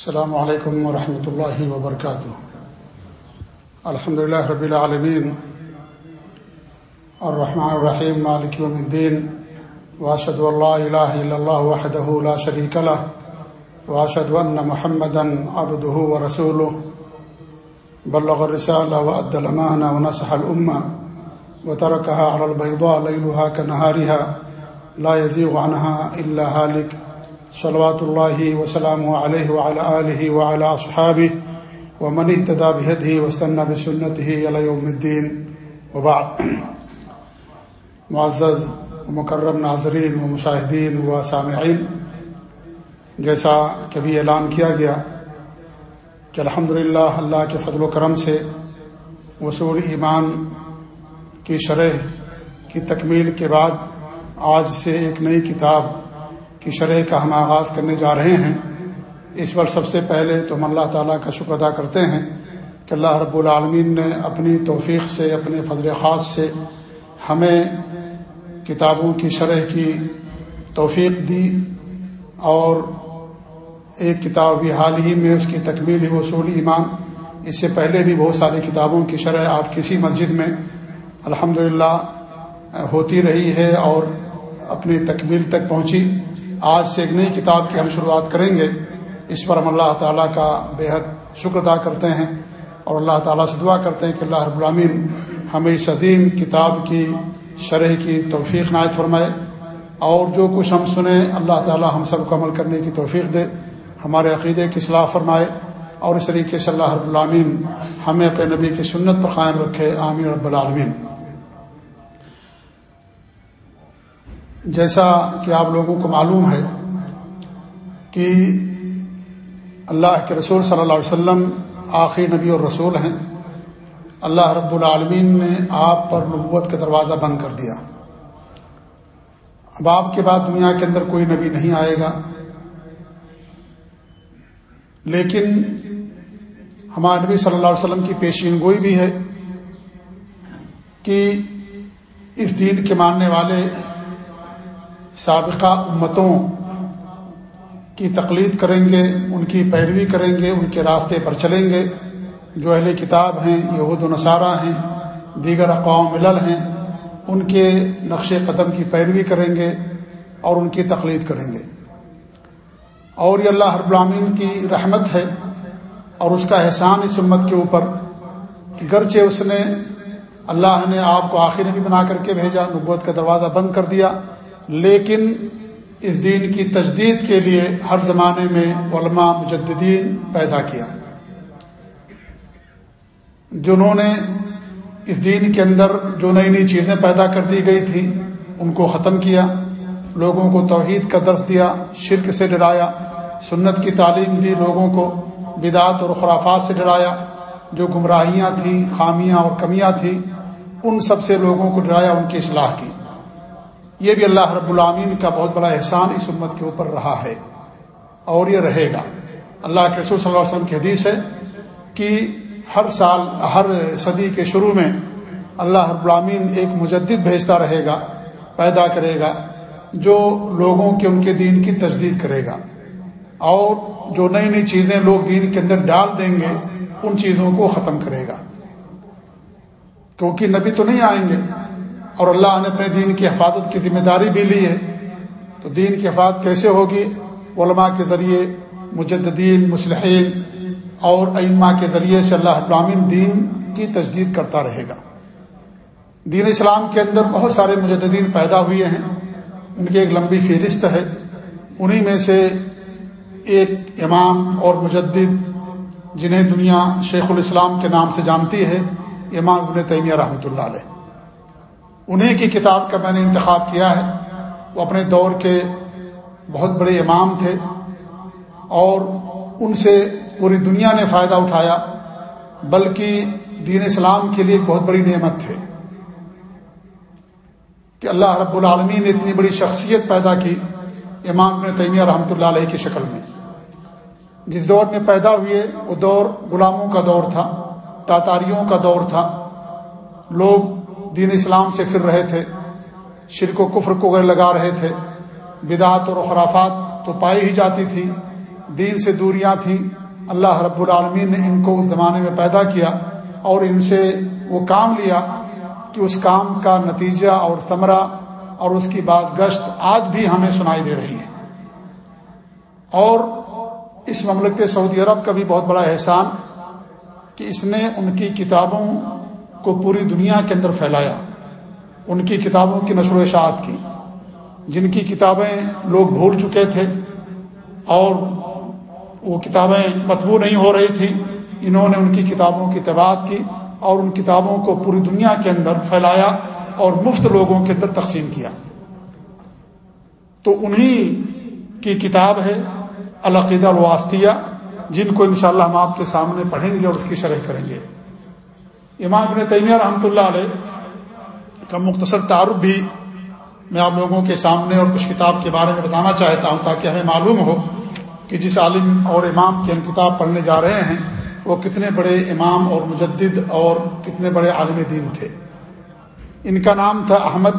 السلام علیکم ورحمۃ اللہ وبرکاتہ الحمد لله رب العالمين. الرحمن الرحيم، مالك يوم الدين. واشهد ان لا اله الا الله وحده لا شريك له. واشهد ان محمدا عبده ورسوله. بلغ الرساله وادى الامانه ونصح الامه وتركها على البيضاء ليلها كنهارها. لا يزيغ عنها الا هالك. صلوات الله وسلامه عليه وعلى اله وعلى اصحابه ومن اهتدى بهديه واستنى بسنته الى يوم الدين وبعد۔ معزز ومکرم ناظرین و مشاہدین و سامعین، جیسا کبھی اعلان کیا گیا کہ الحمد اللہ کے فضل و کرم سے وصول ایمان کی شرح کی تکمیل کے بعد آج سے ایک نئی کتاب کی شرح کا ہم آغاز کرنے جا رہے ہیں، اس پر سب سے پہلے تو ہم اللہ تعالیٰ کا شکر ادا کرتے ہیں کہ اللہ رب العالمین نے اپنی توفیق سے، اپنے فضل خاص سے ہمیں کتابوں کی شرح کی توفیق دی اور ایک کتاب بھی حال ہی میں اس کی تکمیل وصول ایمان، اس سے پہلے بھی بہت ساری کتابوں کی شرح آپ کسی مسجد میں الحمد ہوتی رہی ہے اور اپنی تکمیل تک پہنچی۔ آج سے ایک نئی کتاب کی ہم شروعات کریں گے۔ اس پر ہم اللہ تعالیٰ کا بے حد شکر ادا کرتے ہیں اور اللہ تعالیٰ سے دعا کرتے ہیں کہ اللہ رب العامین ہمیں اس عظیم کتاب کی شرح کی توفیق نائت فرمائے اور جو کچھ ہم سنیں اللہ تعالیٰ ہم سب کو عمل کرنے کی توفیق دے، ہمارے عقیدے کی اصلاح فرمائے اور اس طریقے سے اللہ رب العامین ہمیں اپنے نبی کی سنت پر قائم رکھے۔ عامر رب العالمین۔ جیسا کہ آپ لوگوں کو معلوم ہے کہ اللہ کے رسول صلی اللہ علیہ وسلم آخری نبی اور رسول ہیں۔ اللہ رب العالمین نے آپ پر نبوت کا دروازہ بند کر دیا۔ اب آپ کے بعد دنیا کے اندر کوئی نبی نہیں آئے گا۔ لیکن ہمارے نبی صلی اللہ علیہ وسلم کی پیشین گوئی بھی ہے کہ اس دین کے ماننے والے سابقہ امتوں کی تقلید کریں گے، ان کی پیروی کریں گے، ان کے راستے پر چلیں گے۔ جو اہل کتاب ہیں، یہود و نصارہ ہیں، دیگر اقوام ملل ہیں، ان کے نقش قدم کی پیروی کریں گے اور ان کی تقلید کریں گے۔ اور یہ اللہ رب العامین کی رحمت ہے اور اس کا احسان اس امت کے اوپر کہ گرچہ اس نے، اللہ نے آپ کو آخر نبی بنا کر کے بھیجا، نبوت کا دروازہ بند کر دیا لیکن اس دین کی تجدید کے لیے ہر زمانے میں علماء مجددین پیدا کیا۔ جنہوں نے اس دین کے اندر جو نئی نئی چیزیں پیدا کر دی گئی تھیں، ان کو ختم کیا، لوگوں کو توحید کا درس دیا، شرک سے ڈرایا، سنت کی تعلیم دی لوگوں کو بدعت اور خرافات سے ڈرایا، جو گمراہیاں تھیں، خامیاں اور کمیاں تھیں، ان سب سے لوگوں کو ڈرایا، ان کی اصلاح کی۔ یہ بھی اللہ رب العامین کا بہت بڑا احسان اس امت کے اوپر رہا ہے اور یہ رہے گا۔ اللہ کے رسول صلی اللہ علیہ وسلم کی حدیث ہے کہ ہر سال، ہر صدی کے شروع میں اللہ رب العامین ایک مجدد بھیجتا رہے گا، پیدا کرے گا، جو لوگوں کے، ان کے دین کی تجدید کرے گا۔ اور جو نئی نئی چیزیں لوگ دین کے اندر ڈال دیں گے، ان چیزوں کو ختم کرے گا۔ کیونکہ نبی تو نہیں آئیں گے۔ اور اللہ نے اپنے دین کی حفاظت کی ذمہ داری بھی لی ہے۔ تو دین کی حفاظت کیسے ہوگی؟ علماء کے ذریعے، مجددین مسلحین اور ائمہ کے ذریعے سے اللہ ابرامین دین کی تجدید کرتا رہے گا۔ دین اسلام کے اندر بہت سارے مجددین پیدا ہوئے ہیں۔ ان کی ایک لمبی فہرست ہے۔ انہی میں سے ایک امام اور مجدد جنہیں دنیا شیخ الاسلام کے نام سے جانتی ہے، امام ابن تیمیہ رحمۃ اللہ علیہ۔ انہیں کی کتاب کا میں نے انتخاب کیا ہے۔ وہ اپنے دور کے بہت بڑے امام تھے اور ان سے پوری دنیا نے فائدہ اٹھایا، بلکہ دین اسلام کے لیے ایک بہت بڑی نعمت تھے۔ کہ اللہ رب العالمین نے اتنی بڑی شخصیت پیدا کی، امام ابن تیمیہ رحمۃ اللہ علیہ کی شکل میں۔ جس دور میں پیدا ہوئے، وہ دور غلاموں کا دور تھا، تاتاریوں کا دور تھا۔ لوگ دین اسلام سے پھر رہے تھے، شرک و کفر کو لگا رہے تھے بدعت اور خرافات تو پائی ہی جاتی تھی، دین سے دوریاں تھیں۔ اللہ رب العالمین نے ان کو اس زمانے میں پیدا کیا اور ان سے وہ کام لیا کہ اس کام کا نتیجہ اور ثمرہ اور اس کی بات گشت آج بھی ہمیں سنائی دے رہی ہے۔ اور اس مملکت سعودی عرب کا بھی بہت بڑا احسان کہ اس نے ان کی کتابوں کو پوری دنیا کے اندر پھیلایا۔ ان کی کتابوں کی نشر و اشاعت کی۔ جن کی کتابیں لوگ بھول چکے تھے اور وہ کتابیں مطبوع نہیں ہو رہی تھیں، انہوں نے ان کی کتابوں کی تباعت کی اور ان کتابوں کو پوری دنیا کے اندر پھیلایا اور مفت لوگوں کے اندر تقسیم کیا۔ تو انہی کی کتاب ہے العقیدہ الواسطیہ، جن کو انشاءاللہ ہم آپ کے سامنے پڑھیں گے اور اس کی شرح کریں گے۔ امام ابن تیمیہ رحمۃ اللہ علیہ کا مختصر تعارف بھی میں آپ لوگوں کے سامنے اور کچھ کتاب کے بارے میں بتانا چاہتا ہوں تاکہ ہمیں معلوم ہو کہ جس عالم اور امام کی ہم کتاب پڑھنے جا رہے ہیں، وہ کتنے بڑے امام اور مجدد اور کتنے بڑے عالم دین تھے۔ ان کا نام تھا احمد،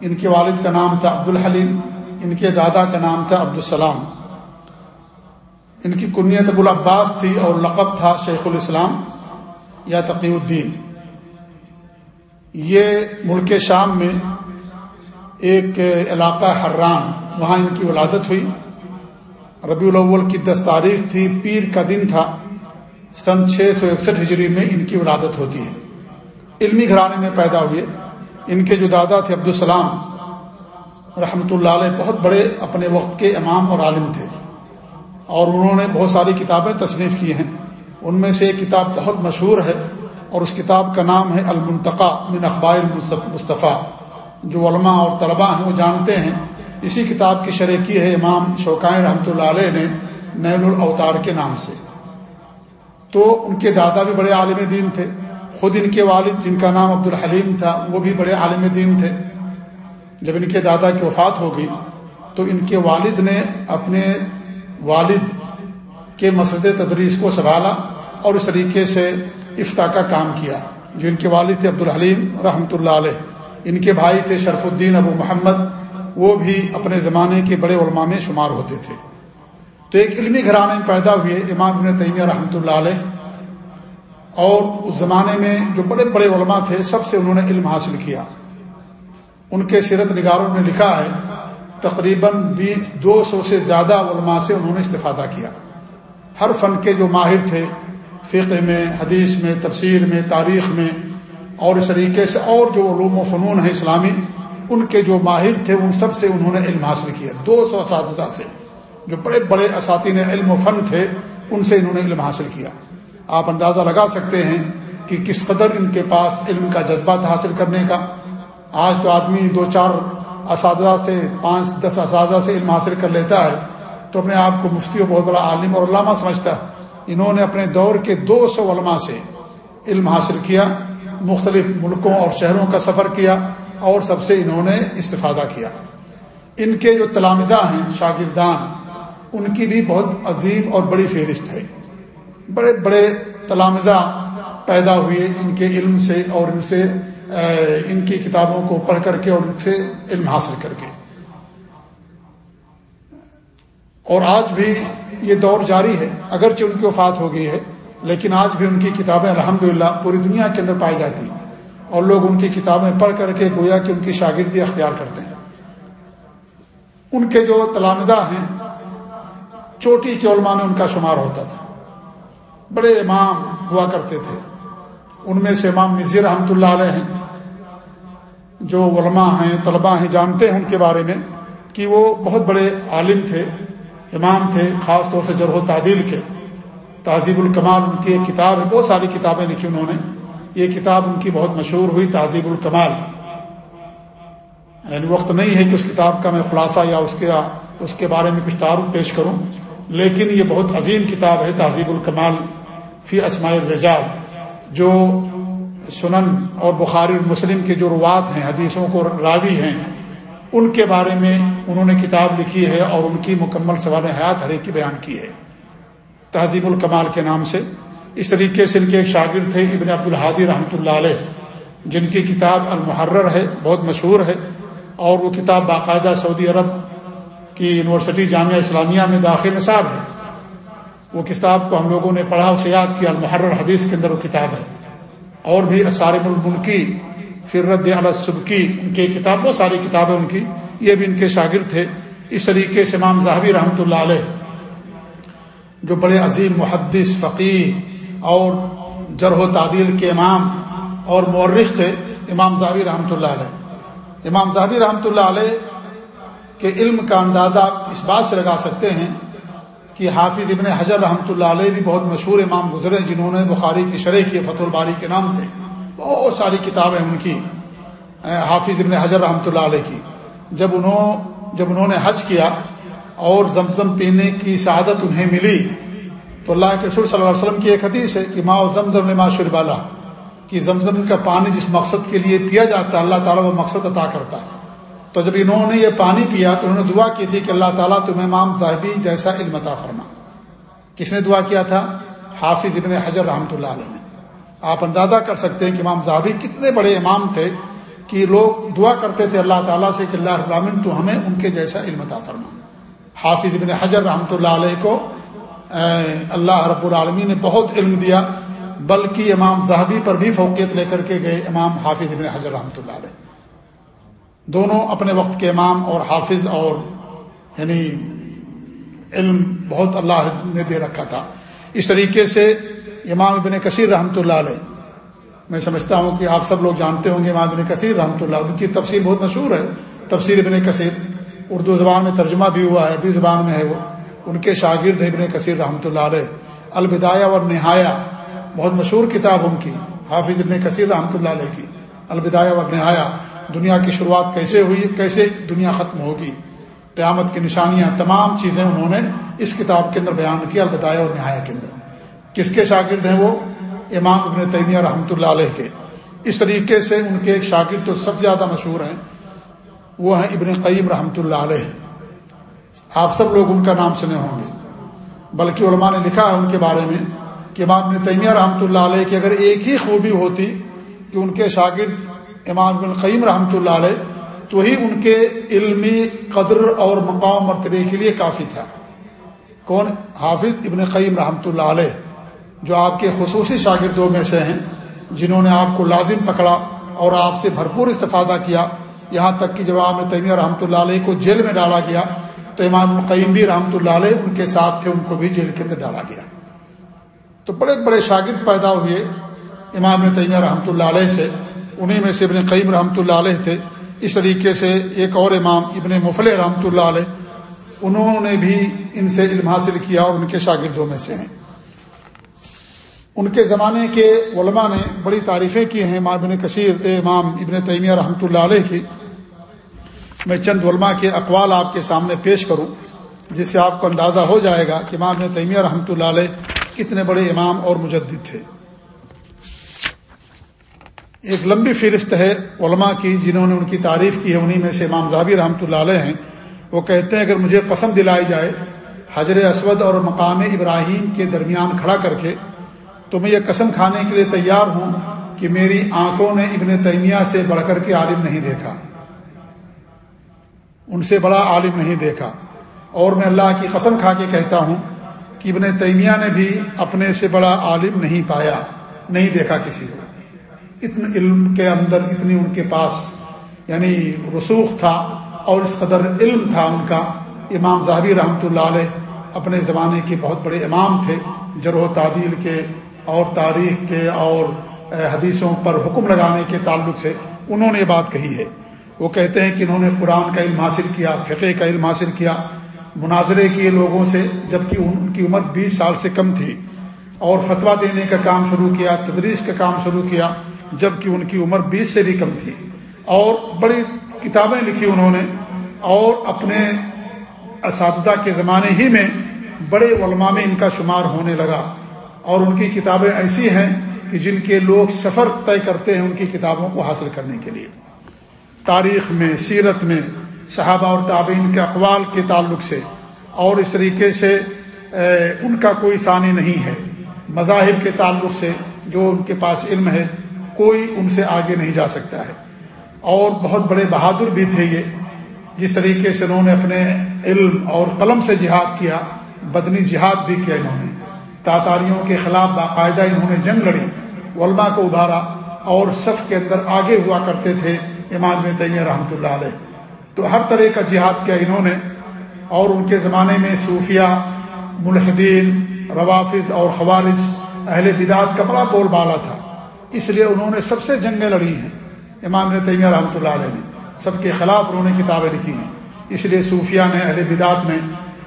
ان کے والد کا نام تھا عبد الحلیم، ان کے دادا کا نام تھا عبدالسلام ان کی کنیت ابو العباس تھی اور لقب تھا شیخ الاسلام۔ یا تقی الدین۔ یہ ملک شام میں ایک علاقہ حران وہاں ان کی ولادت ہوئی۔ ربیع الاول کی دس تاریخ تھی، پیر کا دن تھا۔ سن چھ سو اکسٹھ ہجری میں ان کی ولادت ہوتی ہے۔ علمی گھرانے میں پیدا ہوئے۔ ان کے جو دادا تھے، عبدالسلام رحمۃ اللہ علیہ، بہت بڑے اپنے وقت کے امام اور عالم تھے۔ اور انہوں نے بہت ساری کتابیں تصنیف کی ہیں۔ ان میں سے ایک کتاب بہت مشہور ہے اور اس کتاب کا نام ہے المنتقا من اخبار مصطفیٰ۔ جو علماء اور طلباء ہیں وہ جانتے ہیں۔ اسی کتاب کی شرح کی ہے امام شوقائن رحمۃ اللہ علیہ نے نیل الاوتار کے نام سے۔ تو ان کے دادا بھی بڑے عالم دین تھے۔ خود ان کے والد جن کا نام عبد الحلیم تھا، وہ بھی بڑے عالم دین تھے۔ جب ان کے دادا کی وفات ہو گئی، تو ان کے والد نے اپنے والد کے مسجد تدریس کو سنبھالا۔ اور اس طریقے سے افتا کا کام کیا، جو ان کے والد تھے عبد الحلیم رحمۃ اللہ علیہ، ان کے بھائی تھے شرف الدین ابو محمد، وہ بھی اپنے زمانے کے بڑے علماء میں شمار ہوتے تھے۔ تو ایک علمی گھرانے میں پیدا ہوئے امام ابن تیمیہ رحمۃ اللہ علیہ۔ اور اس زمانے میں جو بڑے بڑے علماء تھے، سب سے انہوں نے علم حاصل کیا۔ ان کے سیرت نگاروں میں لکھا ہے، تقریباً بیس، دو سو سے زیادہ علماء سے انہوں نے استفادہ کیا۔ ہر فن کے جو ماہر تھے فقہ میں، حدیث میں، تفسیر میں، تاریخ میں اور اس طریقے سے اور جو علوم و فنون ہیں اسلامی، ان کے جو ماہر تھے، ان سب سے انہوں نے علم حاصل کیا۔ دو سو اساتذہ سے، جو بڑے بڑے اساتین علم و فن تھے، ان سے انہوں نے علم حاصل کیا۔ آپ اندازہ لگا سکتے ہیں کہ کس قدر ان کے پاس علم کا جذبہ تھا حاصل کرنے کا۔ آج تو آدمی دو چار اساتذہ سے، پانچ دس اساتذہ سے علم حاصل کر لیتا ہے، تو اپنے آپ کو مفتی و بہت بڑا عالم اور علامہ سمجھتا ہے۔ انہوں نے اپنے دور کے دو سو علماء سے علم حاصل کیا، مختلف ملکوں اور شہروں کا سفر کیا اور سب سے انہوں نے استفادہ کیا۔ ان کے جو تلامزہ ہیں، شاگردان، ان کی بھی بہت عظیم اور بڑی فہرست ہے۔ بڑے بڑے تلامزہ پیدا ہوئے ان کے علم سے اور ان سے ان کی کتابوں کو پڑھ کر کے اور ان سے علم حاصل کر کے۔ اور آج بھی یہ دور جاری ہے، اگرچہ ان کی وفات ہو گئی ہے، لیکن آج بھی ان کی کتابیں الحمدللہ پوری دنیا کے اندر پائی جاتی ہیں۔ اور لوگ ان کی کتابیں پڑھ کر کے گویا کہ ان کی شاگردی اختیار کرتے ہیں۔ ان کے جو تلامدہ ہیں، چوٹی کے علماء میں ان کا شمار ہوتا تھا۔ بڑے امام ہوا کرتے تھے۔ ان میں سے امام مزیر رحمۃ اللہ علیہ ہیں۔ جو علماء ہیں، طلباء ہیں، جانتے ہیں ان کے بارے میں کہ وہ بہت بڑے عالم تھے۔ امام تھے، خاص طور سے جرح و تعدیل کے۔ تہذیب الکمال ان کی ایک کتاب ہے، بہت ساری کتابیں لکھی انہوں نے۔ یہ کتاب ان کی بہت مشہور ہوئی، تہذیب الکمال۔ یعنی وقت نہیں ہے کہ اس کتاب کا میں خلاصہ یا اس کے اس کے بارے میں کچھ تعارف پیش کروں، لیکن یہ بہت عظیم کتاب ہے، تہذیب الکمال فی اسماء الرجال۔ جو سنن اور بخاری مسلم کے جو روات ہیں، حدیثوں کو راوی ہیں ان کے بارے میں انہوں نے کتاب لکھی ہے اور ان کی مکمل سوال حیات ہر ایک کی بیان کی ہے۔ تہذیب الکمال کے نام سے۔ اس طریقے سے ان کے ایک شاگرد تھے، ابن عبد الحادی رحمۃ اللہ علیہ، جن کی کتاب المحرر ہے، بہت مشہور ہے اور وہ کتاب باقاعدہ سعودی عرب کی یونیورسٹی جامعہ اسلامیہ میں داخل نصاب ہے۔ وہ کتاب کو ہم لوگوں نے پڑھا، اسے یاد کیا، المحرر حدیث کے اندر وہ کتاب ہے۔ اور بھی اسارم الملکی فرد الصبکی ان کی کتاب، بہت ساری کتابیں ان کی، یہ بھی ان کے شاگرد تھے۔ اس طریقے سے امام زاہبی رحمۃ اللہ علیہ، جو بڑے عظیم محدث فقیر اور جرح و تعدیل کے امام اور مورخ تھے، امام زاہبی رحمۃ اللہ علیہ۔ امام زاہبی رحمۃ اللہ علیہ کے علم کا اندازہ اس بات سے لگا سکتے ہیں کہ حافظ ابن حجر رحمۃ اللہ علیہ بھی بہت مشہور امام گزرے، جنہوں نے بخاری کی شرح کی، فتح الباری کے نام سے۔ بہت ساری کتابیں ان کی حافظ ابن حجر رحمۃ اللہ علیہ کی۔ جب انہوں جب انہوں نے حج کیا اور زمزم پینے کی شہادت انہیں ملی، تو اللہ کے رسول صلی اللہ علیہ وسلم کی ایک حدیث ہے کہ ماں زمزم نے ماں شربالا کہ زمزم کا پانی جس مقصد کے لیے پیا جاتا ہے، اللہ تعالیٰ وہ مقصد عطا کرتا ہے۔ تو جب انہوں نے یہ پانی پیا تو انہوں نے دعا کی تھی کہ اللہ تعالیٰ تمہیں امام صاحبی جیسا علم عطا فرما۔ کس نے دعا کیا تھا؟ حافظ ابن حجر رحمۃ اللہ علیہ نے۔ آپ اندازہ کر سکتے ہیں کہ امام صاحبی کتنے بڑے امام تھے کہ لوگ دعا کرتے تھے اللہ تعالیٰ سے کہ اللہ ابامن تو ہمیں ان کے جیسا علم عطا فرما۔ حافظ ابن حجر رحمۃ اللہ علیہ کو اللہ رب العالمین نے بہت علم دیا، بلکہ امام زہبی پر بھی فوقیت لے کر کے گئے امام حافظ ابن حجر رحمۃ اللہ علیہ۔ دونوں اپنے وقت کے امام اور حافظ اور یعنی علم بہت اللہ نے دے رکھا تھا۔ اس طریقے سے امام ابن کثیر رحمۃ اللہ علیہ۔ میں سمجھتا ہوں کہ آپ سب لوگ جانتے ہوں گے امام ابن کثیر رحمۃ اللہ ان کی تفسیر بہت مشہور ہے، تفسیر ابن کثیر۔ اردو زبان میں ترجمہ بھی ہوا ہے، عربی زبان میں ہے وہ۔ ان کے شاگرد ابن کثیر رحمۃ اللہ علیہ۔ البدایہ اور نہایا بہت مشہور کتاب ان کی، حافظ ابن کثیر رحمۃ اللہ علیہ کی۔ البدایہ اور نہایا دنیا کی شروعات کیسے ہوئی، کیسے دنیا ختم ہوگی۔ قیامت کی نشانیاں، تمام چیزیں انہوں نے اس کتاب کے اندر بیان کیا البدایہ اور نہایا کے اندر۔ کس کے شاگرد ہیں وہ؟ امام ابن تیمیہ رحمۃ اللہ علیہ کے۔ اس طریقے سے ان کے ایک شاگرد تو سب سے زیادہ مشہور ہیں، وہ ہیں ابن قیم رحمۃ اللہ علیہ۔ آپ سب لوگ ان کا نام سنے ہوں گے۔ بلکہ علماء نے لکھا ہے ان کے بارے میں کہ امام ابن تیمیہ رحمۃ اللہ علیہ کی اگر ایک ہی خوبی ہوتی کہ ان کے شاگرد امام ابن قیم رحمۃ اللہ علیہ، تو ہی ان کے علمی قدر اور مقام مرتبے کے لیے کافی تھا۔ کون؟ حافظ ابن قیم رحمۃ اللہ علیہ۔ جو آپ کے خصوصی شاگردوں میں سے ہیں، جنہوں نے آپ کو لازم پکڑا اور آپ سے بھرپور استفادہ کیا۔ یہاں تک کہ جب عام تیمیہ رحمۃ اللہ علیہ کو جیل میں ڈالا گیا، تو امام القیم بھی رحمۃ اللہ علیہ ان کے ساتھ تھے، ان کو بھی جیل کے اندر ڈالا گیا۔ تو بڑے بڑے شاگرد پیدا ہوئے امام تیمیہ رحمۃ اللہ علیہ سے۔ انہیں میں سے ابن قیم رحمۃ اللہ علیہ تھے۔ اس طریقے سے ایک اور امام، ابن مفل رحمۃ اللہ علیہ، انہوں نے بھی ان سے علم حاصل کیا اور ان کے شاگردوں میں سے ہیں۔ ان کے زمانے کے علماء نے بڑی تعریفیں کی ہیں، امام ابن کثیر امام ابن تیمیہ رحمۃ اللہ علیہ کی۔ میں چند علماء کے اقوال آپ کے سامنے پیش کروں، جس سے آپ کو اندازہ ہو جائے گا کہ امام ابن تیمیہ رحمۃ اللہ علیہ کتنے بڑے امام اور مجدد تھے۔ ایک لمبی فہرست ہے علماء کی جنہوں نے ان کی تعریف کی ہے، انہی میں سے امام زابی رحمۃ اللہ علیہ ہیں۔ وہ کہتے ہیں، اگر مجھے قسم دلائی جائے حضر اسود اور مقام ابراہیم کے درمیان کھڑا کر کے تو میں یہ قسم کھانے کے لیے تیار ہوں کہ میری آنکھوں نے ابن تیمیہ سے بڑھ کر کے عالم نہیں دیکھا۔ ان سے بڑا عالم نہیں دیکھا۔ اور میں اللہ کی قسم کھا کے کہتا ہوں کہ ابن تیمیہ نے بھی اپنے سے بڑا عالم نہیں پایا، نہیں دیکھا کسی کو۔ اتنے علم کے اندر اتنی ان کے پاس یعنی رسوخ تھا اور اس قدر علم تھا ان کا۔ امام زہبی رحمۃ اللہ علیہ اپنے زمانے کے بہت بڑے امام تھے، جرح و تعدیل کے اور تاریخ کے اور حدیثوں پر حکم لگانے کے تعلق سے انہوں نے یہ بات کہی ہے۔ وہ کہتے ہیں کہ انہوں نے قرآن کا علم حاصل کیا، فقہ کا علم حاصل کیا۔ مناظرے کیے لوگوں سے، جبکہ ان کی عمر بیس سال سے کم تھی۔ اور فتویٰ دینے کا کام شروع کیا، تدریس کا کام شروع کیا، جبکہ ان کی عمر بیس سے بھی کم تھی۔ اور بڑی کتابیں لکھی انہوں نے۔ اور اپنے اساتذہ کے زمانے ہی میں بڑے علماء میں ان کا شمار ہونے لگا۔ اور ان کی کتابیں ایسی ہیں کہ جن کے لوگ سفر طے کرتے ہیں ان کی کتابوں کو حاصل کرنے کے لیے۔ تاریخ میں، سیرت میں، صحابہ اور تابعین کے اقوال کے تعلق سے اور اس طریقے سے ان کا کوئی ثانی نہیں ہے۔ مذاہب کے تعلق سے جو ان کے پاس علم ہے، کوئی ان سے آگے نہیں جا سکتا ہے۔ اور بہت بڑے بہادر بھی تھے یہ۔ جس طریقے سے انہوں نے اپنے علم اور قلم سے جہاد کیا، بدنی جہاد بھی کیا انہوں نے۔ تاتاریوں کے خلاف باقاعدہ انہوں نے جنگ لڑی، علماء کو ابھارا اور صف کے اندر آگے ہوا کرتے تھے امام بن تیمیہ رحمۃ اللہ علیہ۔ تو ہر طرح کا جہاد کیا انہوں نے اور ان کے زمانے میں صوفیہ، ملحدین، روافظ اور خوارج، اہل بدعت کا بڑا بول بالا تھا۔ اس لیے انہوں نے سب سے جنگیں لڑی ہیں امام نے تیمیہ رحمۃ اللہ علیہ نے۔ سب کے خلاف انہوں نے کتابیں لکھی ہیں۔ اس لیے صوفیہ نے، اہل بدعت نے،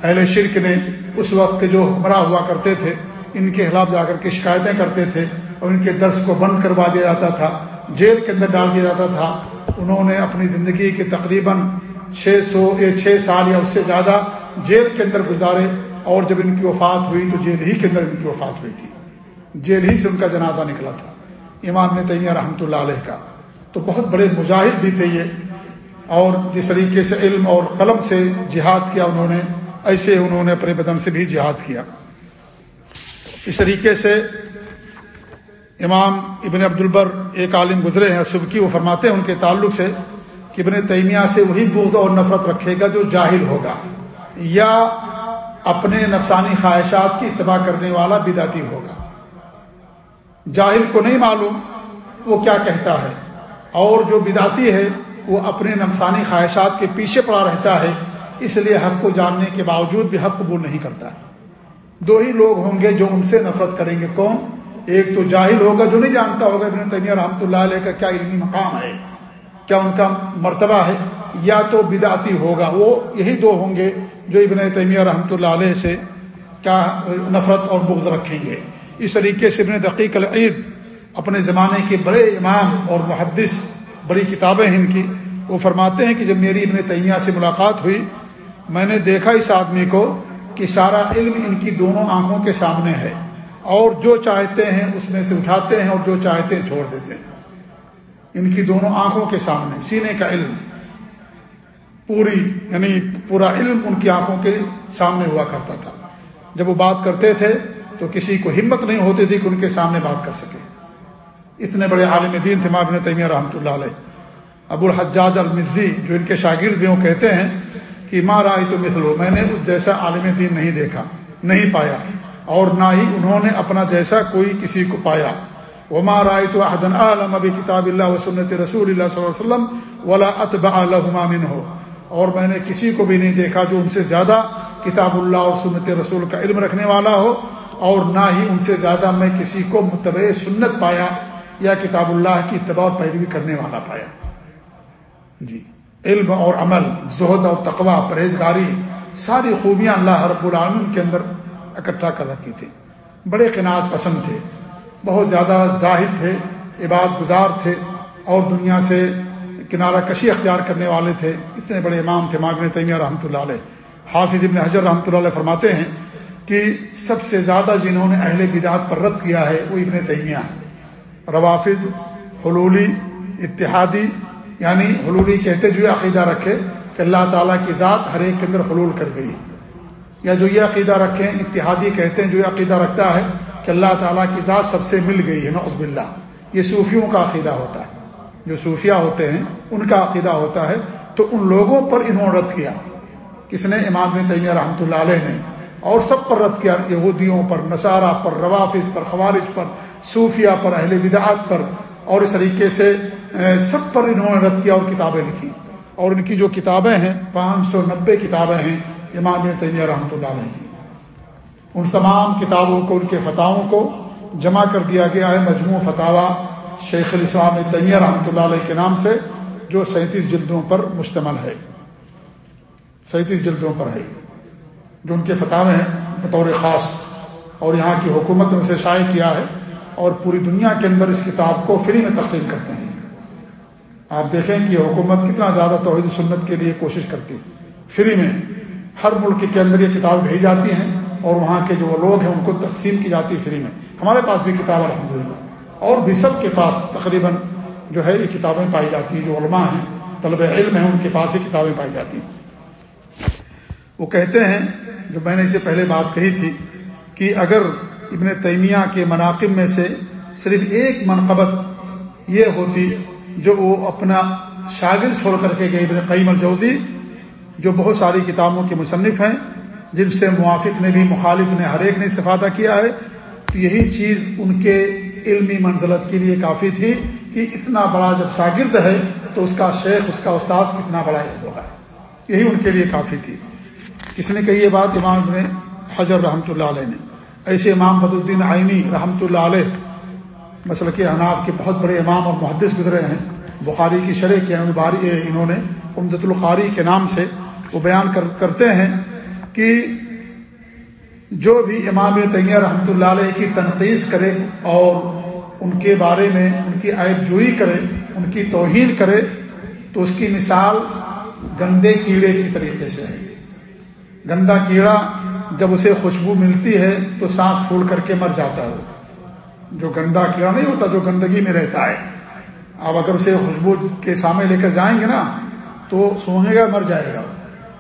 اہل شرک نے اس وقت جو حکمراں ہوا کرتے تھے ان کے خلاف جا کر کے شکایتیں کرتے تھے اور ان کے درس کو بند کروا دیا جاتا تھا، جیل کے اندر ڈال دیا جاتا تھا۔ انہوں نے اپنی زندگی کے تقریباً چھ سو یا چھ سال یا اس سے زیادہ جیل کے اندر گزارے اور جب ان کی وفات ہوئی تو جیل ہی کے اندر ان کی وفات ہوئی تھی۔ جیل ہی سے ان کا جنازہ نکلا تھا۔ امام نے تیمیہ رحمۃ اللہ علیہ کا۔ تو بہت بڑے مجاہد بھی تھے یہ۔ اور جس طریقے سے علم اور قلم سے جہاد کیا انہوں نے، ایسے انہوں نے اپنے بدن سے بھی جہاد کیا۔ اس طریقے سے امام ابن عبد البر ایک عالم گزرے ہیں سبکی، وہ فرماتے ہیں ان کے تعلق سے کہ ابن تیمیہ سے وہی بغض اور نفرت رکھے گا جو جاہل ہوگا، یا اپنے نفسانی خواہشات کی اتباع کرنے والا بداتی ہوگا۔ جاہل کو نہیں معلوم وہ کیا کہتا ہے، اور جو بداتی ہے وہ اپنے نفسانی خواہشات کے پیچھے پڑا رہتا ہے، اس لیے حق کو جاننے کے باوجود بھی حق قبول نہیں کرتا۔ دو ہی لوگ ہوں گے جو ان سے نفرت کریں گے۔ کون؟ ایک تو جاہل ہوگا جو نہیں جانتا ہوگا ابن تیمیہ رحمۃ اللہ علیہ کا کیا علمی مقام ہے، کیا ان کا مرتبہ ہے، یا تو بدعتی ہوگا۔ وہ یہی دو ہوں گے جو ابن تیمیہ رحمۃ اللہ علیہ سے کیا نفرت اور بغض رکھیں گے۔ اس طریقے سے ابن دقیق العید اپنے زمانے کے بڑے امام اور محدث، بڑی کتابیں ہیں ان کی۔ وہ فرماتے ہیں کہ جب میری ابن تیمیہ سے ملاقات ہوئی، میں نے دیکھا اس آدمی کو کہ سارا علم ان کی دونوں آنکھوں کے سامنے ہے اور جو چاہتے ہیں اس میں سے اٹھاتے ہیں اور جو چاہتے ہیں چھوڑ دیتے ہیں۔ ان کی دونوں آنکھوں کے سامنے، سینے کا علم۔ پوری یعنی پورا علم ان کی آنکھوں کے سامنے ہوا کرتا تھا۔ جب وہ بات کرتے تھے تو کسی کو ہمت نہیں ہوتی تھی کہ ان کے سامنے بات کر سکے۔ اتنے بڑے عالم دین تھے مابن تیمیہ رحمۃ اللہ علیہ۔ ابو الحجاج المزی، جو ان کے شاگرد بھی وہ کہتے ہیں کہ ماں رائے تو مثلو میں نے اس جیسا عالم دین نہیں دیکھا، نہیں پایا، اور نہ ہی انہوں نے اپنا جیسا کوئی کسی کو پایا۔ وہ ماں رائے تو احدن عالم ابھی کتاب اللہ و سنت رسول اللہ صلی اللہ علیہ وسلم ولا اتبا الحمامن ہو اور میں نے کسی کو بھی نہیں دیکھا جو ان سے زیادہ کتاب اللہ اور سنت رسول کا علم رکھنے والا ہو، اور نہ ہی ان سے زیادہ میں کسی کو متبع سنت پایا یا کتاب اللہ کی اتباع پیروی کرنے والا پایا۔ جی۔ علم اور عمل، زہد اور تقوا پرہیزگاری، ساری خوبیاں اللہ رب العالمین کے اندر اکٹھا کر رکھی تھی۔ بڑے قناعت پسند تھے، بہت زیادہ زاہد تھے، عباد گزار تھے اور دنیا سے کنارہ کشی اختیار کرنے والے تھے۔ اتنے بڑے امام تھے ماگن تیمیہ رحمۃ اللہ علیہ۔ حافظ ابن حضر رحمۃ اللہ علیہ فرماتے ہیں کہ سب سے زیادہ جنہوں نے اہل بدعت پر رد کیا ہے، وہ ابن تیمیہ روافظ، حلولی، اتحادی یعنی حلولی کہتے جو یہ عقیدہ رکھے کہ اللہ تعالیٰ کی ذات ہر ایک کے اندر حلول کر گئی یا جو یہ عقیدہ رکھیں، اتحادی کہتے ہیں جو یہ عقیدہ رکھتا ہے کہ اللہ تعالیٰ کی ذات سب سے مل گئی ہے، نعوذ باللہ۔ یہ صوفیوں کا عقیدہ ہوتا ہے۔ جو صوفیہ ہوتے ہیں، ان کا عقیدہ ہوتا ہے۔ تو ان لوگوں پر انہوں نے رد کیا۔ کس نے؟ امام بن تیمیہ رحمۃ اللہ علیہ نے۔ اور سب پر رد کیا، یہودیوں پر، نصارہ پر، روافظ پر، خوارج پر صوفیہ پر، اہل بدعات پر۔ اور اس طریقے سے سب پر انہوں نے رد کیا، اور کتابیں لکھی اور ان کی جو کتابیں ہیں، پانچ سو نبے کتابیں ہیں، امام تیمیہ رحمۃ اللہ علیہ کی۔ ان تمام کتابوں کو، ان کے فتحوں کو جمع کر دیا گیا ہے، مجموع فتح شیخ الاسلام تیمیہ رحمۃ اللہ علیہ کے نام سے، جو سینتیس جلدوں پر مشتمل ہے۔ سینتیس جلدوں پر ہے۔ جو ان کے فتح ہیں، بطور خاص، اور یہاں کی حکومت نے اسے شائع کیا ہے۔ اور پوری دنیا کے اندر اس کتاب کو فری میں تقسیم کرتے ہیں۔ آپ دیکھیں کہ حکومت کتنا زیادہ توحید سنت کے لیے کوشش کرتی فری میں ہر ملک کے اندر یہ کتاب بھیج جاتی ہیں اور وہاں کے جو لوگ ہیں ان کو تقسیم کی جاتی ہے فری میں۔ ہمارے پاس بھی کتاب الحمد اور بھی سب کے پاس تقریباً جو ہے یہ کتابیں پائی جاتی ہیں، جو علماء ہیں طلب علم ہیں، ان کے پاس یہ کتابیں پائی جاتی ہیں۔ وہ کہتے ہیں، جو میں نے اسے پہلے بات کہی تھی، کہ اگر ابن تیمیہ کے مناقب میں سے صرف ایک منقبت یہ ہوتی جو وہ اپنا شاگرد چھوڑ کر کے گئے ابن قیم الجوزی، جو بہت ساری کتابوں کے مصنف ہیں، جن سے موافق نے بھی، مخالف نے، ہر ایک نے استفادہ کیا ہے۔ تو یہی چیز ان کے علمی منزلت کے لیے کافی تھی کہ اتنا بڑا جب شاگرد ہے، تو اس کا شیخ، اس کا استاذ کتنا بڑا ہوگا یہی ان کے لیے کافی تھی۔ کس نے کہی یہ بات؟ امام نے حضر رحمۃ اللہ علیہ نے۔ ایسے امام بد الدین آئینی رحمۃ اللہ علیہ مسل کے حناف کے بہت بڑے امام اور محدث گزرے ہیں، بخاری کی شرح کے باری انہوں نے امدت القاری کے نام سے وہ بیان کرتے ہیں کہ جو بھی امام تیمیہ رحمۃ اللہ علیہ کی تنقید کرے اور ان کے بارے میں ان کی عائد جوئی کرے، ان کی توہین کرے، تو اس کی مثال گندے کیڑے کی طریقے سے ہے۔ گندا کیڑا جب اسے خوشبو ملتی ہے تو سانس پھوڑ کر کے مر جاتا ہے۔ جو گندا کیڑا نہیں ہوتا، جو گندگی میں رہتا ہے۔ اب اگر اسے خوشبو کے سامنے لے کر جائیں گے نا، تو سونے گا، مر جائے گا۔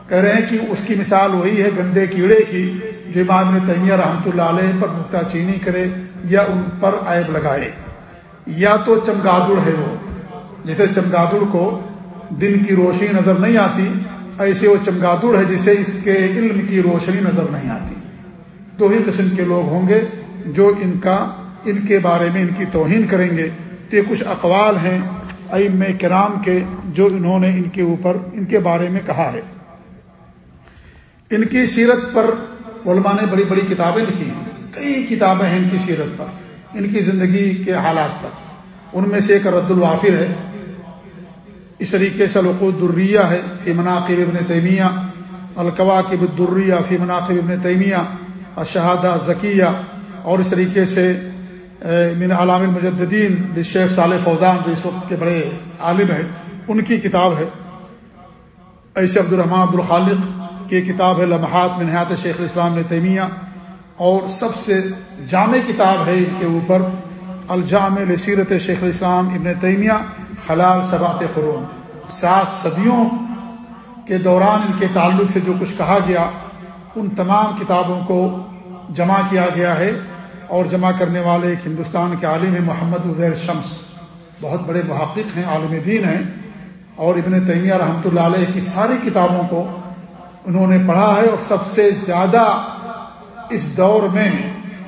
کہہ رہے ہیں کہ اس کی مثال وہی ہے گندے کیڑے کی، جو امام نے تیمیہ رحمۃ اللہ علیہ پر نقطہ چینی کرے یا ان پر عیب لگائے۔ یا تو چمگادڑ ہے وہ جیسے چمگادڑ کو دن کی روشنی نظر نہیں آتی ایسے وہ چمگادڑ ہے جسے اس کے علم کی روشنی نظر نہیں آتی۔ دو ہی قسم کے لوگ ہوں گے جو ان کا، ان کے بارے میں ان کی توہین کریں گے۔ تو یہ کچھ اقوال ہیں ام کرام کے جو انہوں نے ان کے اوپر، ان کے بارے میں کہا ہے۔ ان کی سیرت پر علماء نے بڑی بڑی کتابیں لکھی ہیں۔ کئی کتابیں ہیں ان کی سیرت پر، ان کی زندگی کے حالات پر۔ ان میں سے ایک رد الوافر ہے۔ اس طریقے سے القود الدریہ ہے فی مناقب ابن تیمیہ القواقب الدریہ فی مناقب ابن تیمیہ، الشہادہ ذکیہ اور اس طریقے سے من علام المجدین شیخ صالح فوزان جو اس وقت کے بڑے عالم ہیں، ان کی کتاب ہے۔ ایسے عبد الرحمٰن عبد الخالق کی کتاب ہے لمحات منحات شیخ الاسلام نے تیمیہ، اور سب سے جامع کتاب ہے ان کے اوپر الجام لسیرت شیخ الاسلام ابن تیمیہ خلال سبات قرون۔ سات صدیوں کے دوران ان کے تعلق سے جو کچھ کہا گیا، ان تمام کتابوں کو جمع کیا گیا ہے اور جمع کرنے والے ایک ہندوستان کے عالم ہیں محمد عزیر شمس۔ بہت بڑے محقق ہیں، عالم دین ہیں اور ابن تیمیہ رحمۃ اللہ علیہ کی ساری کتابوں کو انہوں نے پڑھا ہے اور سب سے زیادہ اس دور میں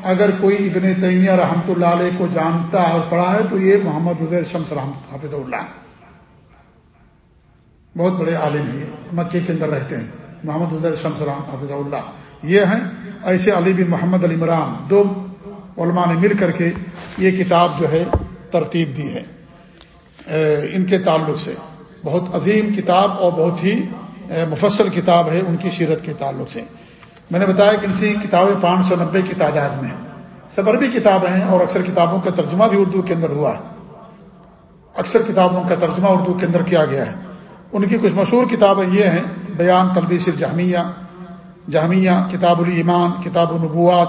اگر کوئی ابن تیمیہ رحمۃ اللہ علیہ کو جانتا اور پڑھا ہے تو یہ محمد عزیر شمس رحمۃ حافظ اللہ بہت بڑے عالم ہیں مکے کے اندر رہتے ہیں۔ محمد عزیر شمس رحمۃ حافظ اللہ۔ یہ ہیں، ایسے علی بن محمد علی عمران دو علماء نے مل کر کے یہ کتاب جو ہے ترتیب دی ہے۔ ان کے تعلق سے۔ بہت عظیم کتاب اور بہت ہی مفصل کتاب ہے ان کی سیرت کے تعلق سے۔ میں نے بتایا کہ ان سی کتابیں پانچ سو نبے کی تعداد میں سب عربی کتابیں ہیں اور اکثر کتابوں کا ترجمہ بھی اردو کے اندر ہوا۔ ہے اکثر کتابوں کا ترجمہ اردو کے اندر کیا گیا ہے۔ ان کی کچھ مشہور کتابیں یہ ہیں، بیان تلبیس الجہمیہ، جہمیہ، کتاب الایمان، کتاب النبوات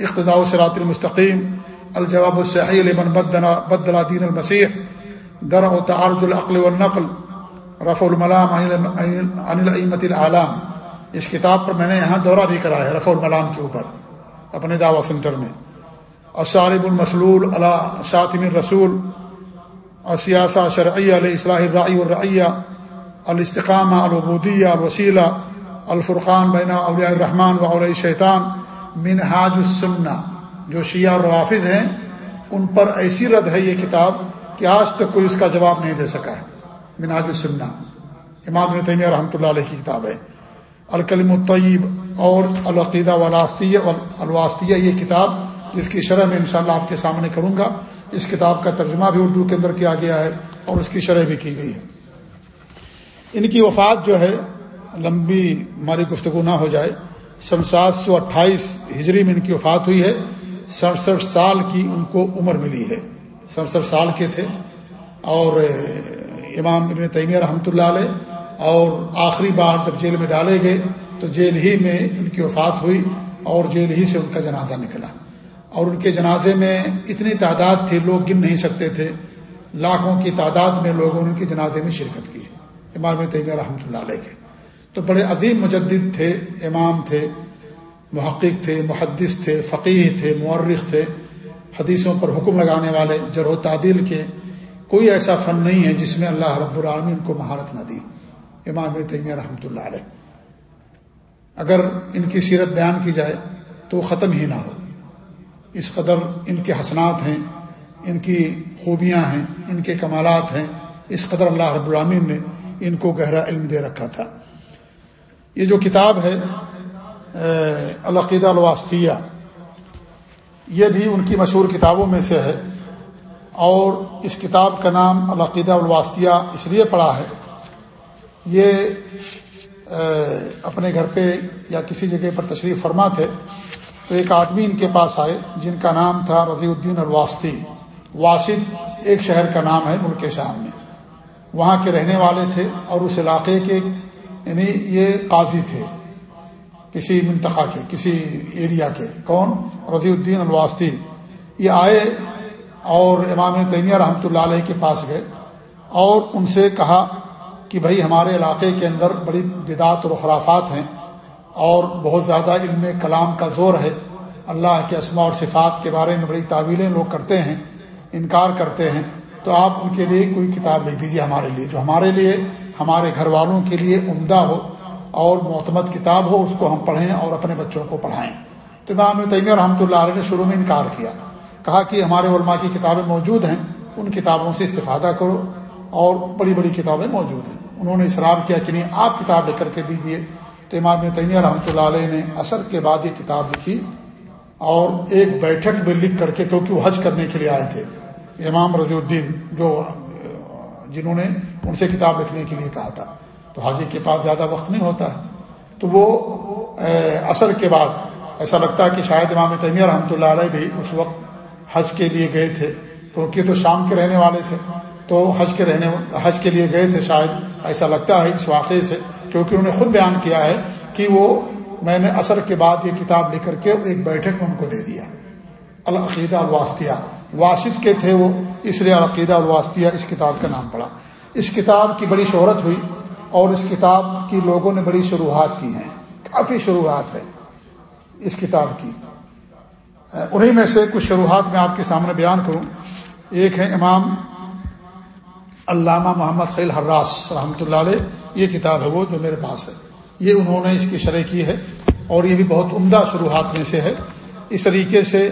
اقتداء سرات المستقیم، الجواب الصحیح لمن بدنا بدلا دین المسیح در و تعارض العقل والنقل رف الملام عن العمت العلام اس کتاب پر میں نے یہاں دورہ بھی کرا ہے رف الملام کے اوپر، اپنے دعوی سینٹر میں۔ الصالب المسلول علی شاطم الرسول، السیاسہ شرعیہ علیہ اصلاح الرائی الرعیہ الاستقامہ، العبودیہ، الوسیلہ، الفرقان بین اولیاء الرحمن و اولیاء شیطان منحاج السنہ۔ جو شیعہ روافظ ہیں، ان پر ایسی رد ہے یہ کتاب کہ آج تک کوئی اس کا جواب نہیں دے سکا ہے۔ مناج السنہ۔ امام تیمیہ رحمۃ اللہ علیہ کی کتاب ہے۔ الکلم الطیب اور العقیدہ ولاستیہ الواسطیہ یہ کتاب جس کی شرح میں انشاءاللہ آپ کے سامنے کروں گا۔ اس کتاب کا ترجمہ بھی اردو کے اندر کیا گیا ہے اور اس کی شرح بھی کی گئی ہے۔ ان کی وفات جو ہے، لمبی ہماری گفتگو نہ ہو جائے، سن سات سو اٹھائیس ہجری میں ان کی وفات ہوئی ہے۔ سڑسٹھ سال کی ان کو عمر ملی ہے۔ سڑسٹھ سال کے تھے۔ اور امام ابن تیمیہ رحمۃ اللہ علیہ اور آخری بار جب جیل میں ڈالے گئے تو جیل ہی میں ان کی وفات ہوئی اور جیل ہی سے ان کا جنازہ نکلا۔ اور ان کے جنازے میں اتنی تعداد تھی، لوگ گن نہیں سکتے تھے۔ لاکھوں کی تعداد میں لوگوں نے ان کے جنازے میں شرکت کی۔ امام ابن رحمۃ اللہ علیہ کے۔ تو بڑے عظیم مجدد تھے، امام تھے، محقق تھے، محدث تھے فقیح تھے، مورخ تھے۔ حدیثوں پر حکم لگانے والے، جرح و تعدیل کے۔ کوئی ایسا فن نہیں ہے جس میں اللہ رب العالمین کو مہارت نہ دی۔ امام تیمیہ رحمۃ اللہ علیہ۔ اگر ان کی سیرت بیان کی جائے تو ختم ہی نہ ہو۔ اس قدر ان کے حسنات ہیں، ان کی خوبیاں ہیں، ان کے کمالات ہیں۔ اس قدر اللہ رب العامین نے ان کو گہرا علم دے رکھا تھا۔ یہ جو کتاب ہے العقیدہ الواسطیہ، یہ بھی ان کی مشہور کتابوں میں سے ہے۔ اور اس کتاب کا نام العقیدہ الواسطیہ اس لیے پڑھا ہے یہ اپنے گھر پہ یا کسی جگہ پر تشریف فرما تھے تو ایک آدمی ان کے پاس آئے جن کا نام تھا رضی الدین الواسطی۔ واسد ایک شہر کا نام ہے ملک شام میں۔ وہاں کے رہنے والے تھے اور اس علاقے کے یعنی یہ قاضی تھے۔ کسی منتخا کے، کسی ایریا کے۔ کون؟ رضی الدین الواسطی۔ یہ آئے اور امام تیمیہ رحمۃ اللہ علیہ کے پاس گئے اور ان سے کہا کہ بھائی ہمارے علاقے کے اندر بڑی بدعت اور خرافات ہیں اور بہت زیادہ علم کلام کا زور ہے۔ اللہ کے اسما اور صفات کے بارے میں بڑی تعویلیں لوگ کرتے ہیں، انکار کرتے ہیں۔ تو آپ ان کے لیے کوئی کتاب لکھ دیجیے ہمارے لیے، جو ہمارے لیے، ہمارے گھر والوں کے لیے عمدہ ہو اور معتمد کتاب ہو، اس کو ہم پڑھیں اور اپنے بچوں کو پڑھائیں۔ تو امام تیمیہ رحمۃ اللہ علیہ نے شروع میں انکار کیا، کہا کہ ہمارے علماء کی کتابیں موجود ہیں، ان کتابوں سے استفادہ کرو اور بڑی بڑی کتابیں موجود ہیں۔ انہوں نے اصرار کیا کہ نہیں، آپ کتاب لکھ کر کے دیجیے تو امام تیمیہ رحمۃ اللہ علیہ نے اثر کے بعد یہ کتاب لکھی اور ایک بیٹھک میں لکھ کر کے کیونکہ وہ حج کرنے کے لیے آئے تھے۔ امام رضی الدین جو، جنہوں نے ان سے کتاب لکھنے کے لیے کہا تھا۔ تو حاجی کے پاس زیادہ وقت نہیں ہوتا۔ ہے تو وہ اثر کے بعد ایسا لگتا ہے کہ شاید امام تیمیہ رحمۃ اللہ علیہ بھی اس وقت حج کے لیے گئے تھے۔ کیونکہ تو شام کے رہنے والے تھے۔ تو حج کے رہنے حج کے لیے گئے تھے شاید، ایسا لگتا ہے اس واقعے سے، کیونکہ انہوں نے خود بیان کیا ہے کہ وہ میں نے اثر کے بعد یہ کتاب لکھ کر کے ایک بیٹھک میں ان کو دے دیا۔ العقیدہ الواسطیہ۔ واسط کے تھے وہ، اس لیے العقیدہ الواسطیہ اس کتاب کا نام پڑا۔ اس کتاب کی بڑی شہرت ہوئی اور اس کتاب کی لوگوں نے بڑی شروحات کی ہیں۔ کافی شروحات ہے اس کتاب کی۔ انہیں میں سے کچھ شروحات میں آپ کے سامنے بیان کروں۔ ایک ہے امام علامہ محمد خیل حراس رحمۃ اللہ علیہ، یہ کتاب ہے وہ جو میرے پاس ہے۔ یہ انہوں نے اس کی شرح کی ہے اور یہ بھی بہت عمدہ شروحات میں سے ہے۔ اس طریقے سے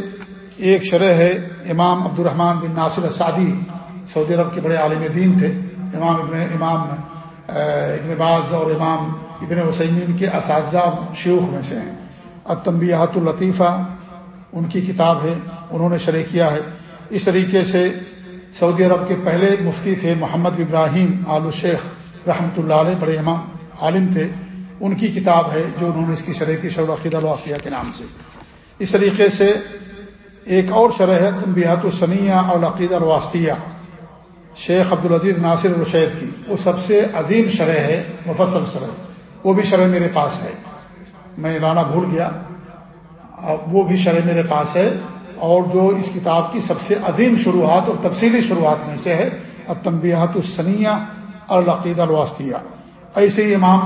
ایک شرح ہے، امام عبد الرحمٰن بن ناصر سعدی سعودی عرب کے بڑے عالم دین تھے۔ امام ابن امام ابن باز اور امام ابن وسیمین کے اساتذہ شیوخ میں سے ہیں۔ اتمبیات الطیفہ ان کی کتاب ہے، انہوں نے شرح کیا ہے۔ اس طریقے سے سعودی عرب کے پہلے مفتی تھے محمد ابراہیم آل الشیخ رحمۃ اللہ علیہ، بڑے امام، عالم تھے۔ ان کی کتاب ہے جو انہوں نے اس کی شرح کی، شرح عقید الوافیہ کے نام سے۔ اس طریقے سے ایک اور شرح ہے، تنبیہات السنیہ اور عقید الواسطیہ۔ شیخ عبدالعزیز ناصر الرشید کی۔ وہ سب سے عظیم شرح ہے، مفصل شرح۔ وہ بھی شرح میرے پاس ہے۔ میں لانا بھول گیا۔ وہ بھی شرح میرے پاس ہے۔ اور جو اس کتاب کی سب سے عظیم شروعات اور تفصیلی شروعات میں سے ہے تنبیہات السنیہ العقید الواسطیہ۔ ایسے ہی امام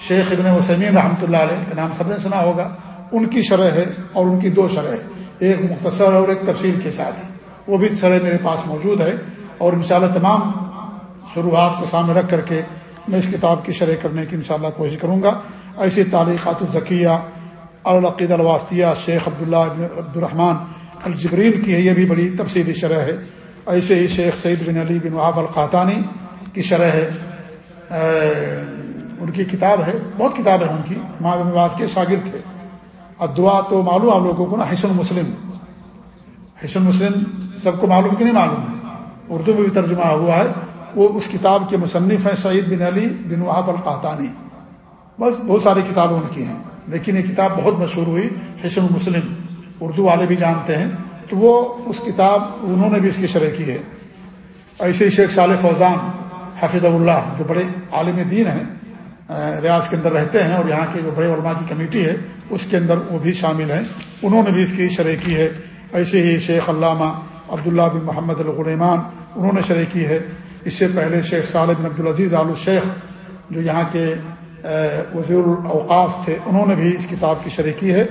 شیخ ابن وسمین رحمۃ اللہ علیہ کا نام سب نے سنا ہوگا۔ ان کی شرح ہے اور ان کی دو شرح ایک مختصر اور ایک تفصیل کے ساتھ۔ وہ بھی شرح میرے پاس موجود ہے اور انشاءاللہ تمام شروعات کو سامنے رکھ کر کے میں اس کتاب کی شرح کرنے کی انشاءاللہ کوشش کروں گا۔ ایسی تعلیقات الزکیہ العقید الواسطیہ شیخ عبداللہ عبد الرحمٰن الجبرین کی ہے، یہ بھی بڑی تفصیلی شرح ہے۔ ایسے ہی شیخ سعید بن علی بن وحاب القاطانی کی شرح ہے۔ ان کی کتاب ہے۔ بہت کتاب ہے ان کی۔ امام باز کے شاگرد تھے۔ اور دعا تو معلوم آپ لوگوں کو نا، حسن مسلم۔ حسن مسلم سب کو معلوم کہ نہیں معلوم ہے۔ اردو میں بھی ترجمہ ہوا ہے۔ وہ اس کتاب کے مصنف ہیں، سعید بن علی بن وحاب القاطانی بس بہت ساری کتابیں ان کی ہیں۔ لیکن یہ کتاب بہت مشہور ہوئی، حسن مسلم اردو والے بھی جانتے ہیں۔ تو وہ اس کتاب، انہوں نے بھی اس کی شرح کی ہے۔ ایسے ہی شیخ صالح فوزان حفظ اللہ، جو بڑے عالم دین ہیں ریاض کے اندر رہتے ہیں اور یہاں کے جو بڑے علماء کی کمیٹی ہے، اس کے اندر وہ بھی شامل ہیں۔ انہوں نے بھی اس کی شرح کی ہے۔ ایسے ہی شیخ علامہ عبداللہ بن محمد الغلیمان، انہوں نے شرح کی ہے۔ اس سے پہلے شیخ صالح بن عبدالعزیز آل الشیخ، جو یہاں کے وزیر الاوقاف تھے، انہوں نے بھی اس کتاب کی شرح کی ہے۔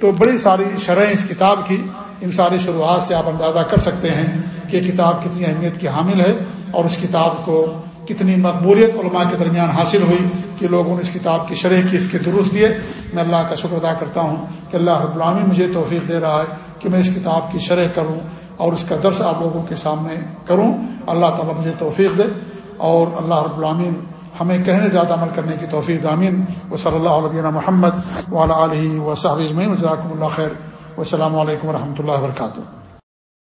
تو بڑی ساری شرح اس کتاب کی، ان ساری شروعات سے آپ اندازہ کر سکتے ہیں کہ کتاب کتنی اہمیت کی حامل ہے اور اس کتاب کو اتنی مقبولیت علماء کے درمیان حاصل ہوئی کہ لوگوں نے اس کتاب کی شرح کی، اس کے درست دیے۔ میں اللہ کا شکر ادا کرتا ہوں کہ اللہ رب العامی مجھے توفیق دے رہا ہے کہ میں اس کتاب کی شرح کروں اور اس کا درس آپ لوگوں کے سامنے کروں۔ اللہ تعالیٰ مجھے توفیق دے اور اللہ رب العامین ہمیں کہنے زیادہ عمل کرنے کی توفیق دامین و صلی اللہ علیہ محمد والا علیہ و صحب اجمعین، جزاکم اللہ خیر۔ السلام علیکم و رحمۃ اللہ وبرکاتہ۔